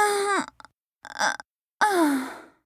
啊啊